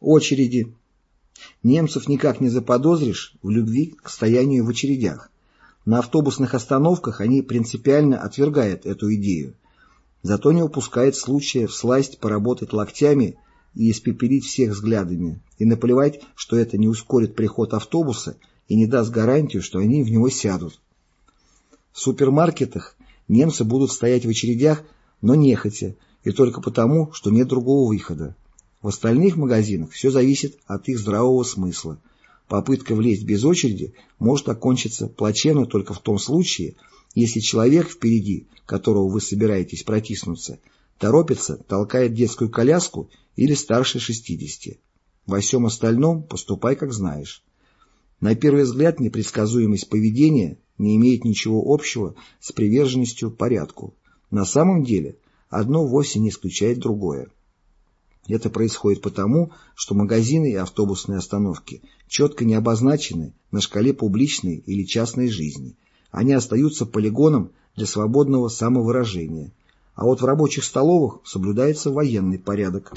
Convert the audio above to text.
Очереди. Немцев никак не заподозришь в любви к стоянию в очередях. На автобусных остановках они принципиально отвергают эту идею. Зато не упускают случая всласть поработать локтями и испепелить всех взглядами, и наплевать, что это не ускорит приход автобуса и не даст гарантию, что они в него сядут. В супермаркетах немцы будут стоять в очередях, но нехотя, и только потому, что нет другого выхода. В остальных магазинах все зависит от их здравого смысла. Попытка влезть без очереди может окончиться плачевно только в том случае, если человек впереди, которого вы собираетесь протиснуться, торопится, толкает детскую коляску или старше 60. Во всем остальном поступай как знаешь. На первый взгляд непредсказуемость поведения не имеет ничего общего с приверженностью порядку. На самом деле одно вовсе не исключает другое. Это происходит потому, что магазины и автобусные остановки четко не обозначены на шкале публичной или частной жизни. Они остаются полигоном для свободного самовыражения. А вот в рабочих столовых соблюдается военный порядок.